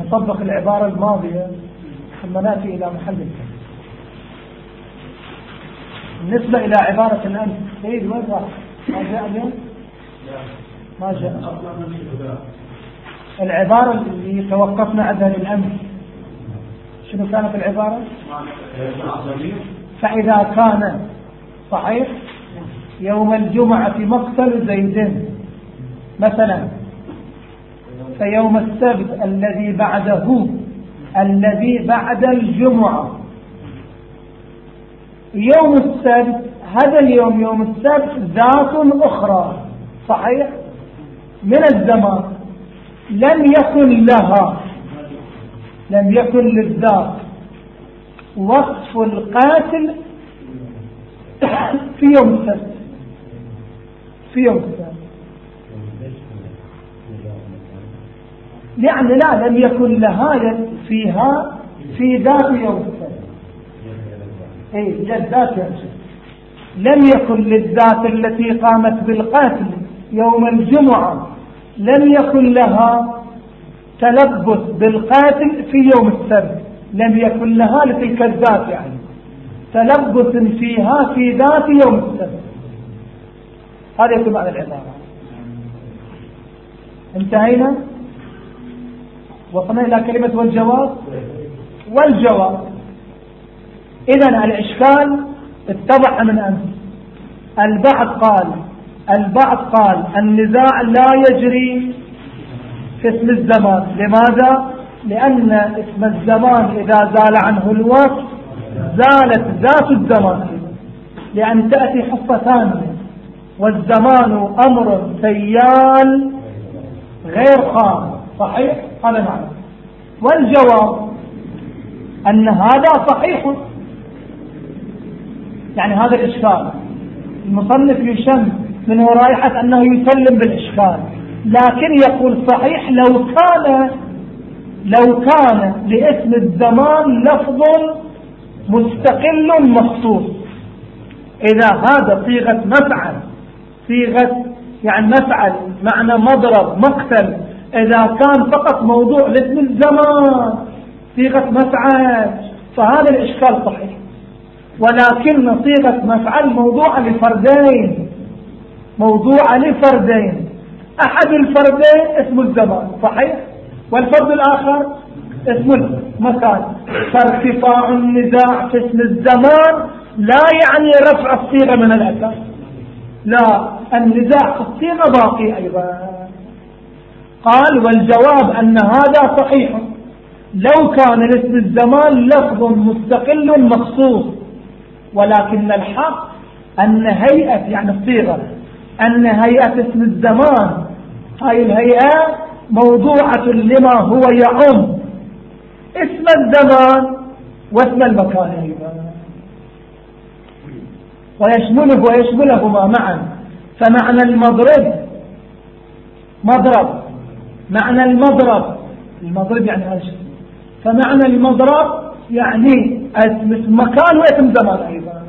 نطبق العبارة الماضية ثم نأتي إلى محل الكلام بالنسبة إلى عبارة الأمس سيد وين راح؟ ما جاء اليوم؟ ما جاء العبارة اللي توقفنا عنها الأمس شنو كانت العبارة؟ فإذا كان صحيح يوم الجمعة مقتل زيد مثلا فيوم السبت الذي بعده الذي بعد الجمعة. يوم السبت هذا اليوم يوم السبت ذات أخرى. صحيح؟ من الزمان. لم يكن لها. لم يكن للذات. وصف القاتل في يوم السبت. في يوم السبت. يعني لا لم يكن لها فيها في ذات يوم اي للذات لم يكن للذات التي قامت بالقتل يوم الجمعة لم يكن لها تلبس بالقاتل في يوم السبت. لم يكن لها لتلك الذات يعني. تلبس فيها في ذات يوم السبت. هذا يكون معنى العبارة. انتهينا؟ وصلنا إلى كلمة والجواب؟ والجواب. إذا الإشكال اتضح من أمس. البعض قال البعض قال النزاع لا يجري في اسم الزمان. لماذا؟ لأن اسم الزمان إذا زال عنه الوقت زالت ذات الزمان. لأن تأتي حصة ثانية. والزمان أمر سيال غير خام. صحيح؟ هذا معنى والجواب أن هذا صحيح. يعني هذا الإشكال. المصنف يشم من رائحة أنه يسلم بالإشكال. لكن يقول صحيح لو كان لو كان لاسم الزمان لفظ مستقل مخصوص إذا هذا صيغة مفعل صيغة يعني مفعل معنى مضرب مقتل إذا كان فقط موضوع لاسم الزمان صيغة مفعل فهذا الإشكال صحيح. ولكن صيغة مفعل موضوع لفردين موضوع لفردين. أحد الفردين اسم الزمان صحيح؟ والفرد الآخر اسم المكان. فارتفاع النزاع في اسم الزمان لا يعني رفع الصيغة من الأساس. لا النزاع في الصيغة باقي أيضا. قال والجواب أن هذا صحيح. لو كان لاسم الزمان لفظ مستقل مخصوص ولكن الحق أن هيئة يعني الصيغة أن هيئة اسم الزمان هاي الهيئة موضوعة لما هو يعم. اسم الزمان واسم المكان أيضا. ويشمله ويشملهما معا. فمعنى المضرب مضرب. معنى المضرب. المضرب يعني إيش فمعنى المضرب يعني اسم مكان واسم زمان أيضا.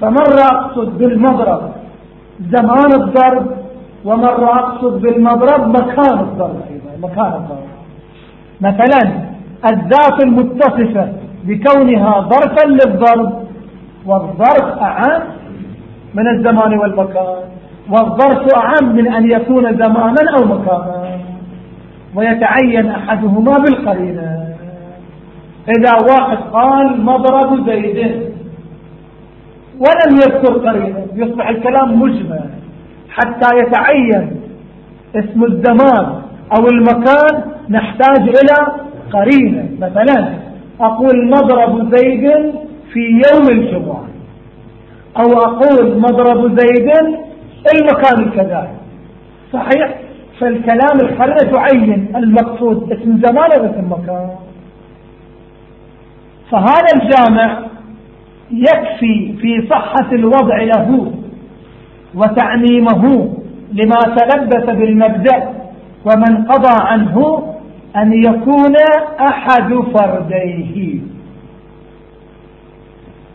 فمرة اقصد بالمضرب؟ زمان الضرب. ومرة اقصد بالمضرب؟ مكان الضرب أيضا مكان الضرب. مثلا الذات المتصفة بكونها ظرفا للضرب. والظرف أعم من الزمان والمكان. والظرف أعم من أن يكون زمانا أو مكانا. ويتعين أحدهما بالقرينة. إذا واحد قال مضرب زيد. ولم يذكر قرينة. يصبح الكلام مجمل. حتى يتعين اسم الزمان أو المكان نحتاج إلى قرينة. مثلا أقول مضرب زيد في يوم الجمعة. أو أقول مضرب زيد المكان الكذا. صحيح؟ فالكلام القرينة تعين المقصود اسم زمان واسم مكان. فهذا الجامع يكفي في صحة الوضع له وتعميمه لما تلبس بالمبدأ ومن قضى عنه أن يكون أحد فرديه.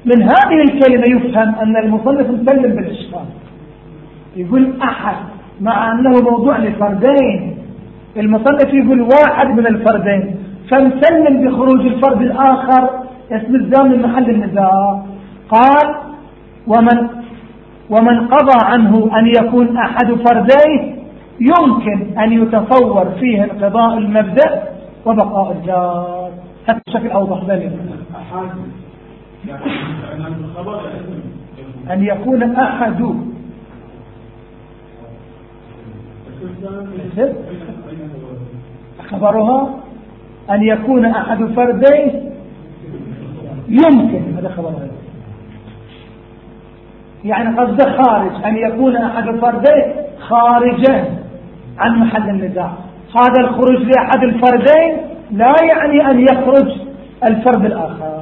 من هذه الكلمة يفهم أن المصنف مسلم بالإشكال. يقول أحد. مع أنه موضوع لفردين. المصنف يقول واحد من الفردين. فمسلم بخروج الفرد الآخر اسم الزام من محل النزاع. قال ومن ومن قضى عنه أن يكون أحد فرديه يمكن أن يتصور فيه انقضاء المبدأ وبقاء الجار. هذا بشكل أوضح ذلك. أن يكون أحد خبرها أن يكون أحد فرديه يمكن. هذا خبرها يعني قصد خارج. أن يكون أحد الفردين خارجا عن محل النزاع. هذا الخروج لأحد الفردين لا يعني أن يخرج الفرد الآخر.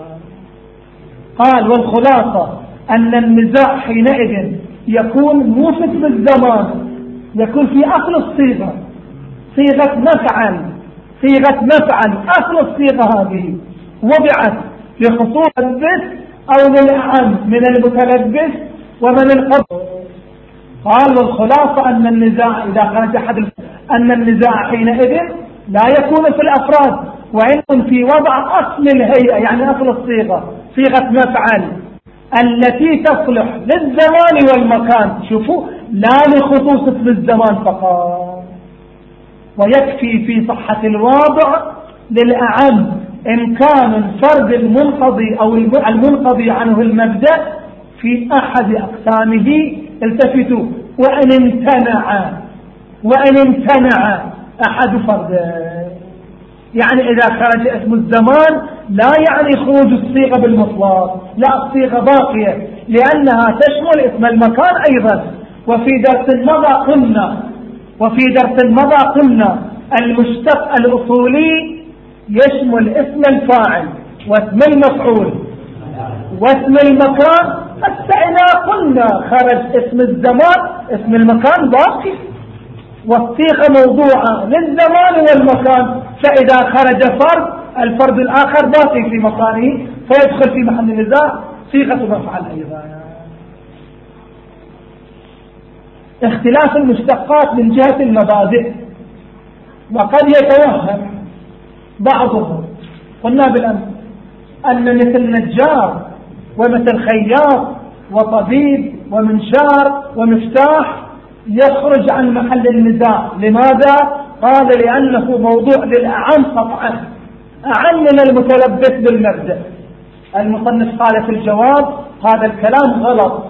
قال والخلاصة أن النزاع حينئذ يكون مو في الزمان. يكون في أصل الصيغة. صيغة مفعل صيغة مفعل أصل الصيغة هذه وضعت لخصوص المتلبس أو للأعم من المتلبس ومن القبض قال والخلاصة أن النزاع إذا خرج أحد أن النزاع حينئذ لا يكون في الأفراد وإن في وضع أصل الهيئة يعني أصل الصيغة صيغة مفعل التي تصلح للزمان والمكان. شوفوا لا لخصوص اسم الزمان فقط. ويكفي في صحة الواضع للأعم. إن كان الفرد المنقضي أو المنقضي عنه المبدأ في أحد أقسامه التفتوا. وإن امتنع وإن امتنع أحد فرده. يعني إذا خرج اسم الزمان لا يعني خروج الصيغة بالمطلق لا الصيغة باقية لأنها تشمل اسم المكان أيضا. وفي درس مضى قلنا وفي درس مضى قلنا المشتق الأصولي يشمل اسم الفاعل واسم المفعول واسم المكان. حتى إذا قلنا خرج اسم الزمان اسم المكان باقي. والصيغة موضوعة للزمان والمكان. فإذا خرج فرد الفرد الآخر باقي في مكانه فيدخل في محل النزاع صيغة مفعل أيضا. اختلاف المشتقات من جهة المبادئ. وقد يتوهم بعضهم قلنا بالأمس أن مثل نجار ومثل خياط وطبيب ومنشار ومفتاح يخرج عن محل النزاع. لماذا؟ قال لأنه موضوع للأعم قطعا أعم من المتلبس بالمبدأ. المصنف قال في الجواب هذا الكلام غلط.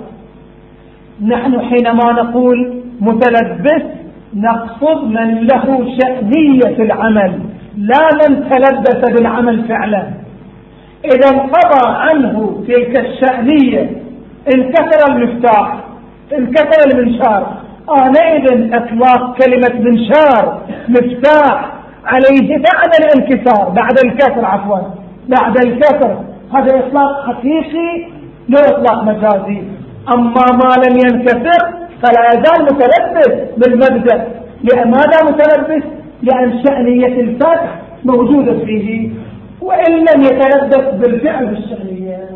نحن حينما نقول متلبس نقصد من له شأنية العمل لا من تلبس بالعمل فعلا. إذا انقضى عنه تلك الشأنية انكسر المفتاح انكسر المنشار. آنئذ إطلاق كلمة منشار مفتاح عليه بعد الانكسار بعد الكسر عفوا بعد الكسر. هذا إطلاق حقيقي لا إطلاق مجازي. أما ما لم ينكسر فلا يزال متلبس بالمبدأ. لماذا متلبس؟ لأن شأنية الفتح موجودة فيه وإن لم يتلبس بالفعل بالشأنية.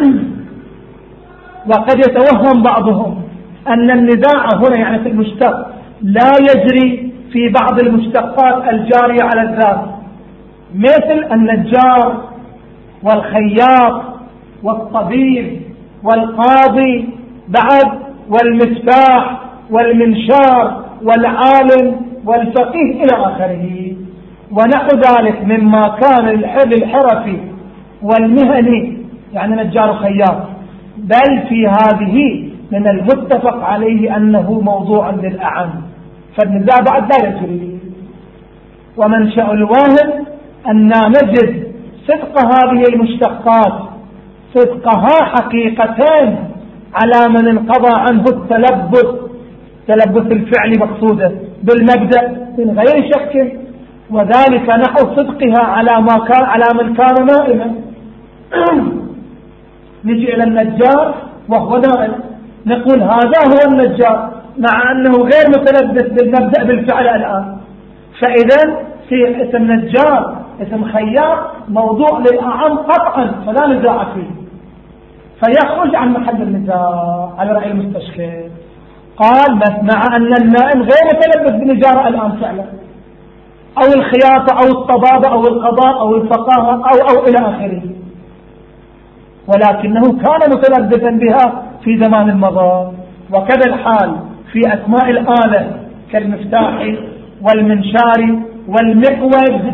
وقد يتوهم بعضهم أن النزاع هنا يعني في المشتق لا يجري في بعض المشتقات الجارية على الذات مثل النجار والخياط والطبيب والقاضي بعد والمفتاح والمنشار والعالم والفقيه إلى آخره. ونحو ذلك مما كان للحرفي والمهني يعني نجار خياط بل في هذه من المتفق عليه أنه موضوع للأعم. فالنزاع بعد لا يجري ومنشأ الواهن أن نجد صدق هذه المشتقات صدقها حقيقتان على من انقضى عنه التلبس تلبس الفعل مقصوده بالمبدأ من غير شك وذلك نحو صدقها على ما كان على من كان نائما. نجي إلى النجار وهو نائم. نقول هذا هو النجار مع أنه غير متلبس بالمبدأ بالفعل الآن. فإذا في اسم نجار اسم خياط موضوع للأعم قطعا فلا نزاع فيه. فيخرج عن محل النزاع على رأي المستشفى. قال بس مع أن النائم غير متلبس بالنجارة الآن فعلا. أو الخياطة أو الطبابة أو القضاء أو الفقاهة أو أو إلى آخره. ولكنه كان متلبسا بها في زمان مضى. وكذا الحال في أسماء الآلة كالمفتاح والمنشار والمقود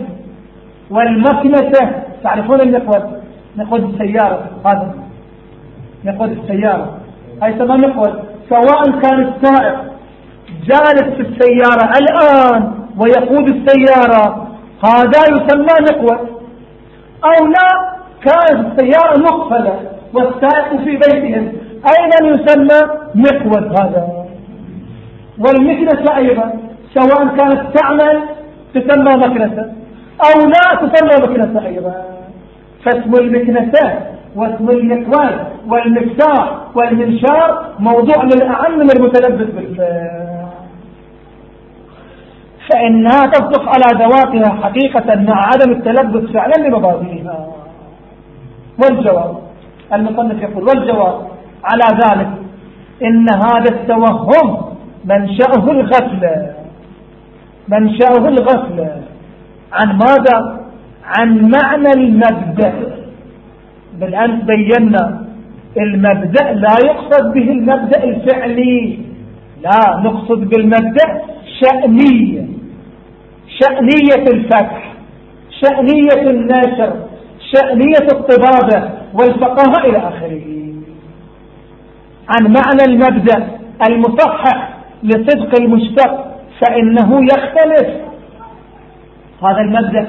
والمكنسة. تعرفون المقود مقود السيارة. هذا. مقود السيارة. هاي تسمى مقود سواء كان السائق جالس في السيارة الآن ويقود السيارة هذا يسمى مقود أو لا كانت السيارة مقفلة والسائق في بيتهم. أيضا يسمى مقود هذا؟ والمكنسة أيضا. سواء كانت تعمل تسمى مكنسة. أو لا تسمى مكنسة أيضا. فاسم المكنسة. واسم المكوان والمفتاح والمنشار موضوع للأعم من المتلبس بالفعل فإنها تصدق على ذواتها حقيقة مع عدم التلبس فعلا لمبادئها. والجواب المصنف يقول والجواب على ذلك إن هذا التوهم منشأه الغفلة. منشأه الغفلة. عن ماذا؟ عن معنى المبدأ. بالأمس بينا المبدأ لا يقصد به المبدأ الفعلي. لا نقصد بالمبدأ شأنية. شأنية الفتح شأنية النشر شأنية الطبابة والفقاهة إلى آخره. عن معنى المبدأ المصحح لصدق المشتق فإنه يختلف. هذا المبدأ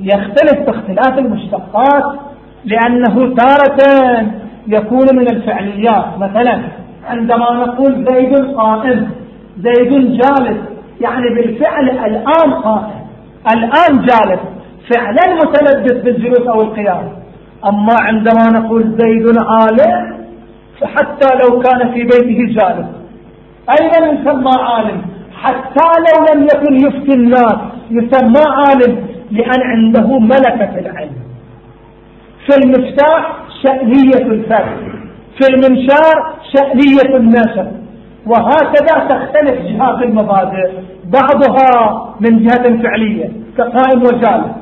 يختلف باختلاف المشتقات. لأنه تارة يكون من الفعليات. مثلا عندما نقول زيد قائم زيد جالس يعني بالفعل الآن قائم. الآن جالس فعلا متلبس بالجلوس أو القيام. أما عندما نقول زيد عالم فحتى لو كان في بيته جالس. أيضا يسمى عالم؟ حتى لو لم يكن يفتي الناس يسمى عالم لأن عنده ملكة العلم. في المفتاح شأنية الفتح في المنشار شأنية النشر وهكذا تختلف جهات المبادئ. بعضها من جهة فعلية كقائم وجالس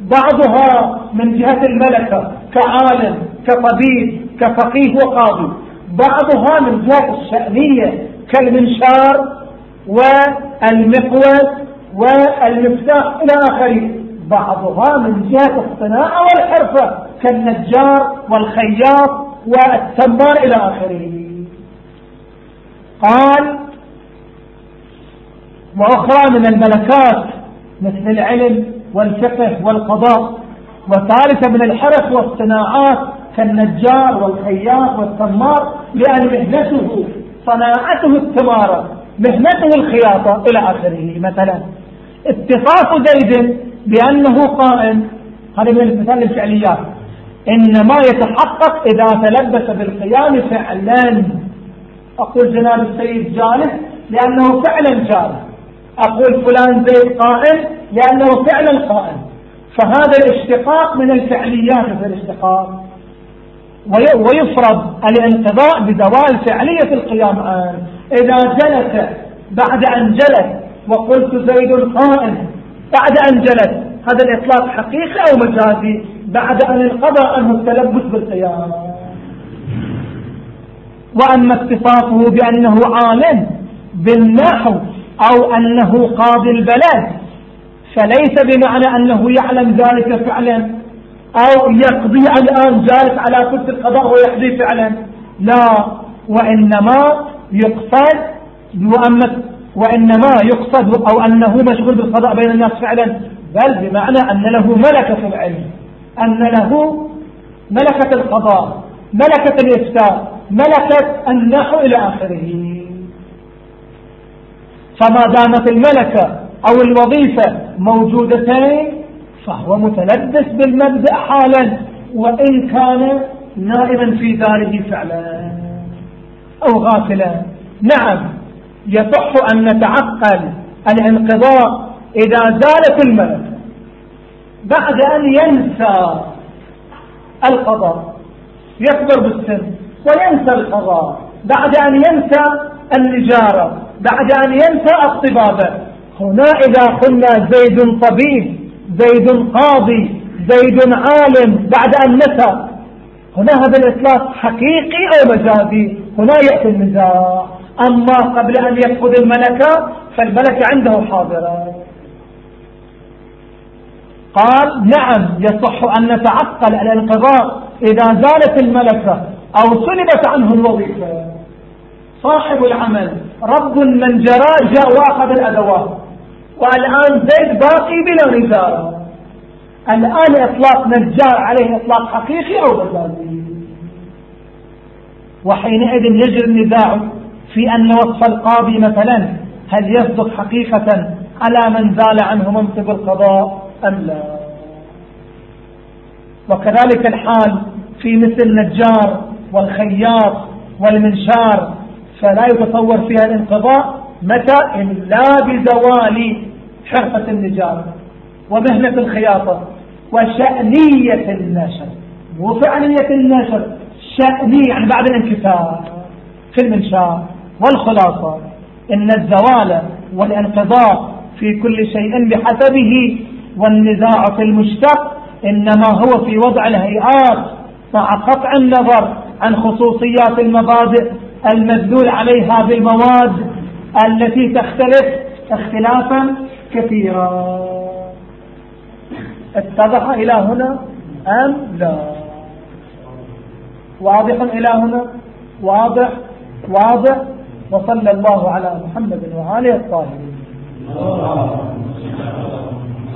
بعضها من جهة الملكة كعالم كطبيب كفقيه وقاضي. بعضها من جهة الشأنية كالمنشار والمقود والمفتاح إلى آخره. بعضها من جهة الصناعة والحرفة كالنجار والخياط والتمار إلى آخره. قال وأخرى من الملكات مثل العلم والفقه والقضاء وثالثة من الحرف والصناعات كالنجار والخياط والتمار لأن مهنته صناعته التمارة مهنته الخياطة إلى آخره. مثلا اتصاف زيد بأنه قائم. هذا من المثال الفعليات. إنما يتحقق إذا تلبس بالقيام فعلا أقول جناب السيد جالس لأنه فعلا جالس أقول فلان زيد قائم لأنه فعلا قائم فهذا الاشتقاق من الفعليات في الاشتقاق. ويفرض الانقضاء بدوال فعلية القيام عنه إذا جلس بعد أن جلس وقلت زيد قائم بعد أن جلس هذا الإطلاق حقيقي أو مجازي؟ بعد أن انقضى عنه التلبس بالقيام. وأما اتصافه بأنه عالم بالنحو أو أنه قاضي البلد فليس بمعنى أنه يعلم ذلك فعلا أو يقضي الآن جالس على كرسي القضاء ويقضي فعلا. لا وإنما يقصد وإنما يقصد أو أنه مشغول بالقضاء بين الناس فعلا بل بمعنى أن له ملكة العلم. أن له ملكة القضاء ملكة الإفتاء ملكة النحو إلى آخره. فما دامت الملكة أو الوظيفة موجودتين فهو متلبس بالمبدأ حالا وإن كان نائما في داره فعلا أو غافلا. نعم يصح أن نتعقل الانقضاء إذا زالت الملكة. بعد أن ينسى القضاء يكبر بالسن وينسى القضاء. بعد أن ينسى النجارة بعد أن ينسى الطبابة. هنا إذا قلنا زيد طبيب زيد قاضي زيد عالم بعد أن نسى. هنا هذا الإطلاق حقيقي أو مجازي؟ هنا يأتي النزاع أما قبل أن يفقد الملكة فالملكة عنده حاضرة. قال نعم يصح أن نتعقل الانقضاء إذا زالت الملكة أو سلبت عنه الوظيفة. صاحب العمل رب من جرى جاء واخذ الأدوات. والآن زيد باقي بلا نزار الآن إطلاق نجار عليه إطلاق حقيقي أو مجازي وحينئذ يجري النزاع في أن وصف القاضي مثلا هل يصدق حقيقة على من زال عنه منصب القضاء؟ أم لا وكذلك الحال في مثل النجار والخياط والمنشار فلا يتصور فيها الانقضاء متى إلا بزوال حرفة النجار ومهنة الخياطة وشأنية النشر. مو فعلية النشر شأنية يعني بعد الانكسار في المنشار والخلاصة. إن الزوال والانقضاء في كل شيء بحسبه والنزاع في المشتق إنما هو في وضع الهيئات مع قطع النظر عن خصوصيات المبادئ المدلول عليها بالمواد التي تختلف اختلافا كثيرا. اتضح إلى هنا أم لا؟ واضح إلى هنا؟ واضح؟ واضح؟ وصلى الله على محمد وآله الطاهرين.